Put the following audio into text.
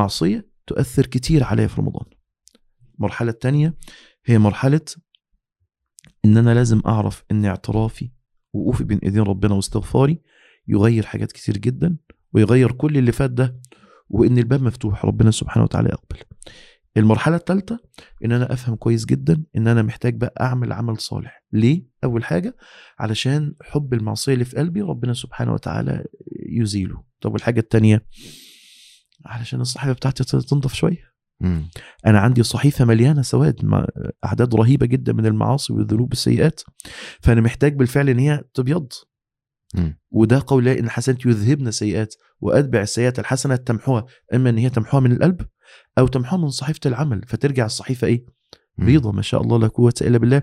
المعصية تؤثر كتير عليا في رمضان. المرحلة الثانية هي مرحلة ان أنا لازم أعرف إن اعترافي وقوفي بين إيدين ربنا واستغفاري يغير حاجات كتير جدا ويغير كل اللي فات ده وإن الباب مفتوح ربنا سبحانه وتعالى يقبل. المرحلة الثالثه ان أنا أفهم كويس جدا إن أنا محتاج بقى أعمل عمل صالح. ليه؟ أول حاجة علشان حب المعصية اللي في قلبي ربنا سبحانه وتعالى يزيله. طب والحاجة الثانية علشان الصحيفه بتاعتي تنضف شوية مم. أنا عندي صحيفة مليانة سواد مع أعداد رهيبة جدا من المعاصي والذنوب والسيئات فأنا محتاج بالفعل إن هي تبيض مم. وده قول إن الحسنات يذهبن سيئات وأتبع السيئات الحسنة تمحوها إما إن هي تمحوها من القلب أو تمحوها من صحيفة العمل فترجع الصحيفة إيه. بيضة ما شاء الله لا قوة إلا بالله